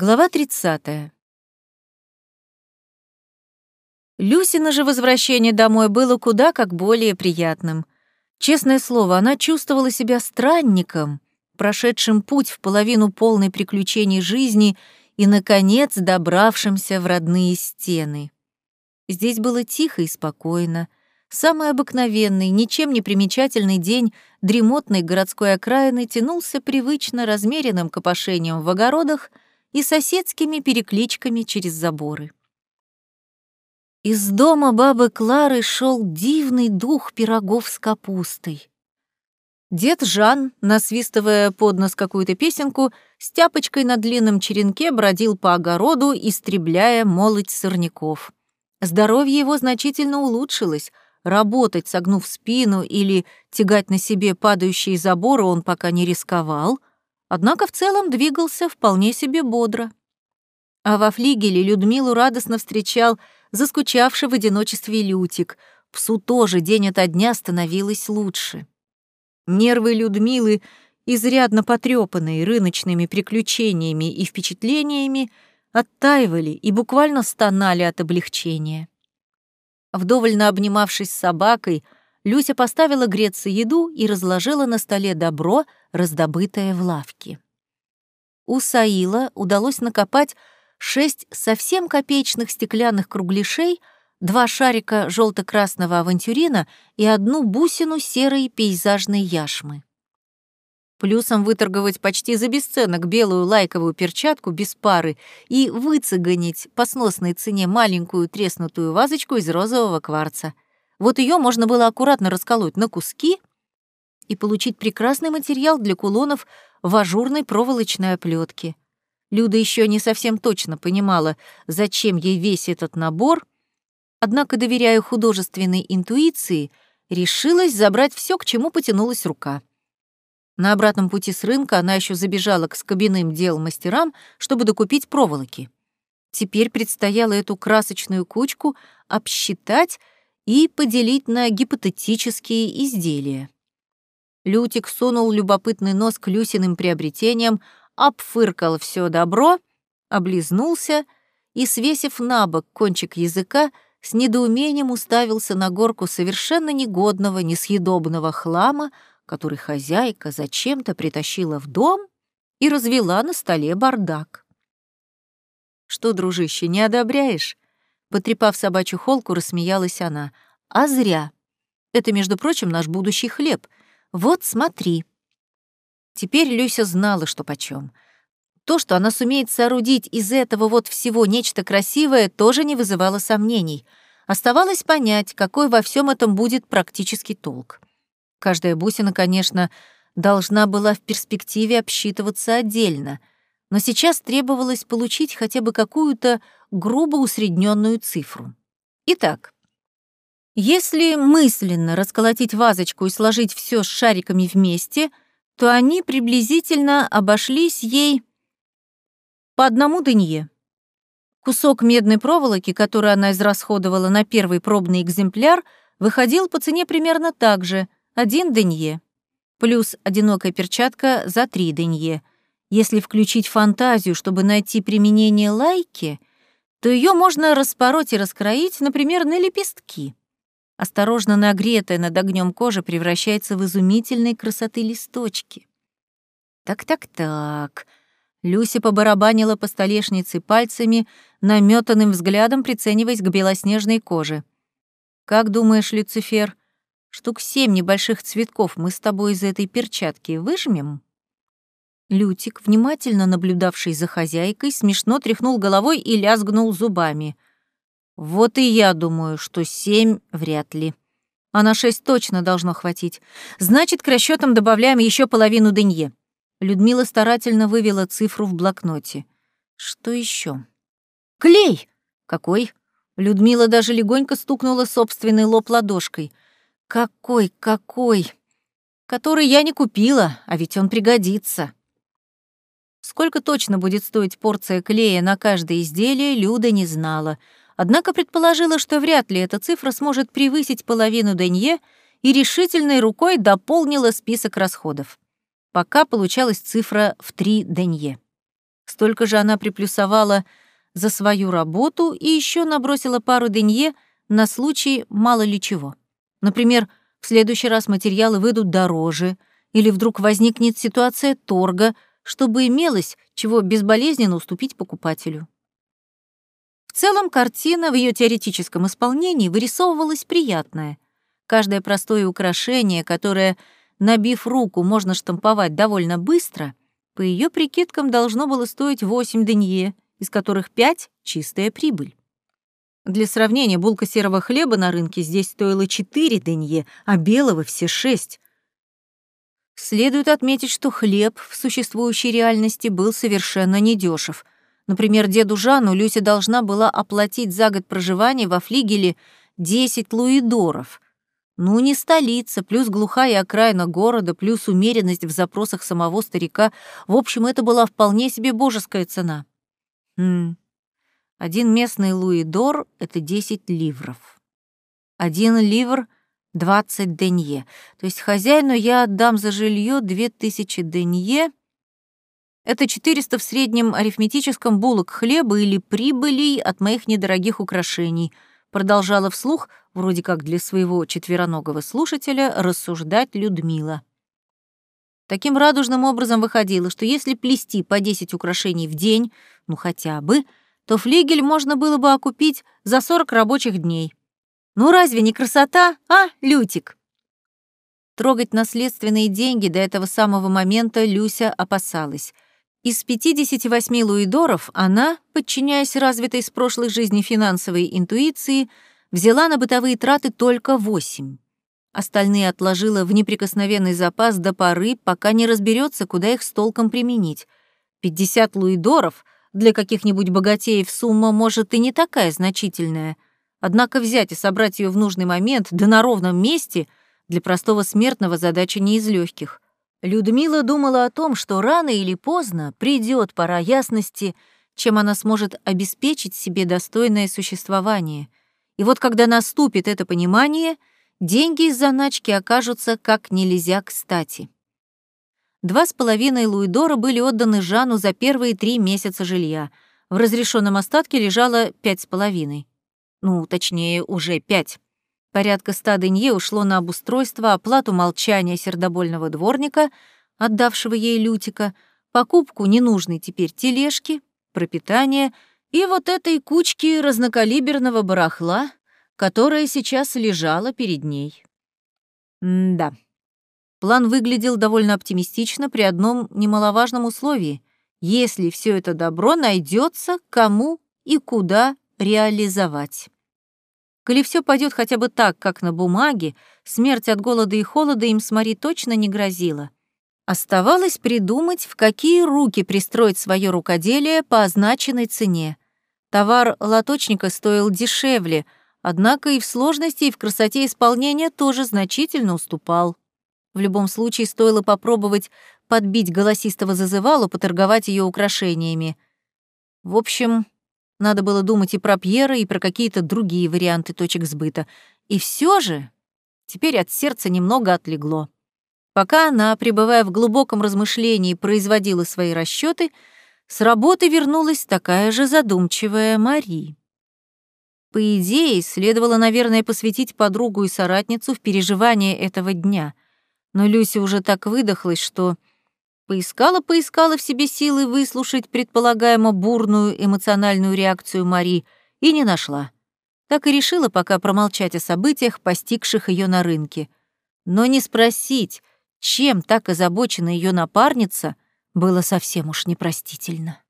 Глава 30. Люсина же возвращение домой было куда как более приятным. Честное слово, она чувствовала себя странником, прошедшим путь в половину полной приключений жизни и, наконец, добравшимся в родные стены. Здесь было тихо и спокойно. Самый обыкновенный, ничем не примечательный день дремотной городской окраины тянулся привычно размеренным копошением в огородах — и соседскими перекличками через заборы. Из дома бабы Клары шел дивный дух пирогов с капустой. Дед Жан, насвистывая под нос какую-то песенку, с тяпочкой на длинном черенке бродил по огороду, истребляя молоть сорняков. Здоровье его значительно улучшилось. Работать, согнув спину или тягать на себе падающие заборы он пока не рисковал — однако в целом двигался вполне себе бодро. А во флигеле Людмилу радостно встречал заскучавший в одиночестве Лютик. Псу тоже день ото дня становилось лучше. Нервы Людмилы, изрядно потрепанные рыночными приключениями и впечатлениями, оттаивали и буквально стонали от облегчения. Вдоволь обнимавшись с собакой, Люся поставила греться еду и разложила на столе добро, раздобытое в лавке. У Саила удалось накопать шесть совсем копеечных стеклянных кругляшей, два шарика желто красного авантюрина и одну бусину серой пейзажной яшмы. Плюсом выторговать почти за бесценок белую лайковую перчатку без пары и выцеганить по сносной цене маленькую треснутую вазочку из розового кварца — вот ее можно было аккуратно расколоть на куски и получить прекрасный материал для кулонов в ажурной проволочной оплетке. Люда еще не совсем точно понимала, зачем ей весь этот набор, однако, доверяя художественной интуиции, решилась забрать все, к чему потянулась рука. На обратном пути с рынка она еще забежала к скобяным дел мастерам, чтобы докупить проволоки. Теперь предстояло эту красочную кучку обсчитать и поделить на гипотетические изделия. Лютик сунул любопытный нос к Люсиным приобретениям, обфыркал все добро, облизнулся и, свесив на бок кончик языка, с недоумением уставился на горку совершенно негодного, несъедобного хлама, который хозяйка зачем-то притащила в дом и развела на столе бардак. «Что, дружище, не одобряешь?» Потрепав собачью холку, рассмеялась она. «А зря. Это, между прочим, наш будущий хлеб. Вот смотри». Теперь Люся знала, что почем. То, что она сумеет соорудить из этого вот всего нечто красивое, тоже не вызывало сомнений. Оставалось понять, какой во всем этом будет практический толк. Каждая бусина, конечно, должна была в перспективе обсчитываться отдельно — но сейчас требовалось получить хотя бы какую-то грубо усредненную цифру. Итак, если мысленно расколотить вазочку и сложить все с шариками вместе, то они приблизительно обошлись ей по одному дынье. Кусок медной проволоки, который она израсходовала на первый пробный экземпляр, выходил по цене примерно так же — один дынье, плюс одинокая перчатка за три дынье — если включить фантазию, чтобы найти применение лайки, то ее можно распороть и раскроить, например, на лепестки. Осторожно нагретая над огнем кожа превращается в изумительной красоты листочки. Так-так-так. Люся побарабанила по столешнице пальцами, наметанным взглядом прицениваясь к белоснежной коже. «Как думаешь, Люцифер, штук семь небольших цветков мы с тобой из этой перчатки выжмем?» Лютик, внимательно наблюдавший за хозяйкой, смешно тряхнул головой и лязгнул зубами. «Вот и я думаю, что семь вряд ли. А на шесть точно должно хватить. Значит, к расчетам добавляем еще половину дынье». Людмила старательно вывела цифру в блокноте. «Что еще? «Клей!» «Какой?» Людмила даже легонько стукнула собственный лоб ладошкой. «Какой, какой?» «Который я не купила, а ведь он пригодится». Сколько точно будет стоить порция клея на каждое изделие, Люда не знала. Однако предположила, что вряд ли эта цифра сможет превысить половину денье и решительной рукой дополнила список расходов. Пока получалась цифра в три денье. Столько же она приплюсовала за свою работу и еще набросила пару денье на случай мало ли чего. Например, в следующий раз материалы выйдут дороже, или вдруг возникнет ситуация торга, чтобы имелось, чего безболезненно уступить покупателю. В целом картина в ее теоретическом исполнении вырисовывалась приятная. Каждое простое украшение, которое, набив руку, можно штамповать довольно быстро — по ее прикидкам должно было стоить 8 денье, из которых 5 — чистая прибыль. Для сравнения, булка серого хлеба на рынке здесь стоила 4 денье, а белого — все 6. Следует отметить, что хлеб в существующей реальности был совершенно недешев. Например, деду Жанну Люся должна была оплатить за год проживания во флигеле 10 луидоров — ну, не столица, плюс глухая окраина города, плюс умеренность в запросах самого старика. В общем, это была вполне себе божеская цена. Хм. Один местный луидор — это 10 ливров. Один ливр — 20 денье. То есть хозяину я отдам за жилье 2000 денье. Это 400 в среднем арифметическом булок хлеба или прибылей от моих недорогих украшений — продолжала вслух, вроде как для своего четвероногого слушателя, рассуждать Людмила. Таким радужным образом выходило, что если плести по 10 украшений в день, ну хотя бы, то флигель можно было бы окупить за 40 рабочих дней. Ну разве не красота, а, Лютик? Трогать наследственные деньги до этого самого момента Люся опасалась — из 58 луидоров она, подчиняясь развитой с прошлой жизни финансовой интуиции, взяла на бытовые траты только 8. Остальные отложила в неприкосновенный запас до поры, пока не разберется, куда их с толком применить. 50 луидоров для каких-нибудь богатеев сумма может и не такая значительная. Однако взять и собрать ее в нужный момент, да на ровном месте, для простого смертного задача не из легких. Людмила думала о том, что рано или поздно придет пора ясности, чем она сможет обеспечить себе достойное существование. И вот когда наступит это понимание, деньги из заначки окажутся как нельзя кстати. Два с половиной луидора были отданы Жану за первые три месяца жилья. В разрешенном остатке лежало пять с половиной. Ну, точнее, уже пять. Порядка ста денье ушло на обустройство, оплату молчания сердобольного дворника, отдавшего ей Лютика, покупку ненужной теперь тележки, пропитание и вот этой кучки разнокалиберного барахла, которая сейчас лежала перед ней. М да. План выглядел довольно оптимистично при одном немаловажном условии. Если все это добро найдется, кому и куда реализовать. Коли все пойдет хотя бы так, как на бумаге, смерть от голода и холода им с Мари точно не грозила. Оставалось придумать, в какие руки пристроить свое рукоделие по означенной цене. Товар лоточника стоил дешевле, однако и в сложности, и в красоте исполнения тоже значительно уступал. В любом случае стоило попробовать подбить голосистого зазывалу, поторговать ее украшениями. В общем, надо было думать и про Пьера, и про какие-то другие варианты точек сбыта. И все же теперь от сердца немного отлегло. Пока она, пребывая в глубоком размышлении, производила свои расчеты, с работы вернулась такая же задумчивая Мари. По идее, следовало, наверное, посвятить подругу и соратницу в переживание этого дня. Но Люся уже так выдохлась, что Поискала-поискала в себе силы выслушать предполагаемо бурную эмоциональную реакцию Мари и не нашла. Так и решила пока промолчать о событиях, постигших ее на рынке. Но не спросить, чем так озабочена ее напарница, было совсем уж непростительно.